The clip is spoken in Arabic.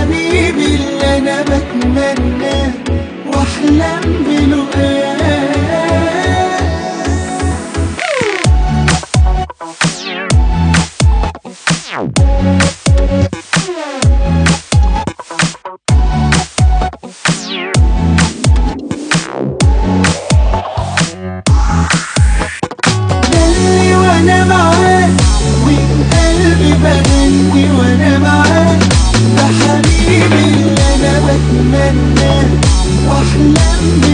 حبيبي اللي أنا بتمناه وأحلم بلقاه. قلبي وأنا معاك. Bahlemde, bahlemde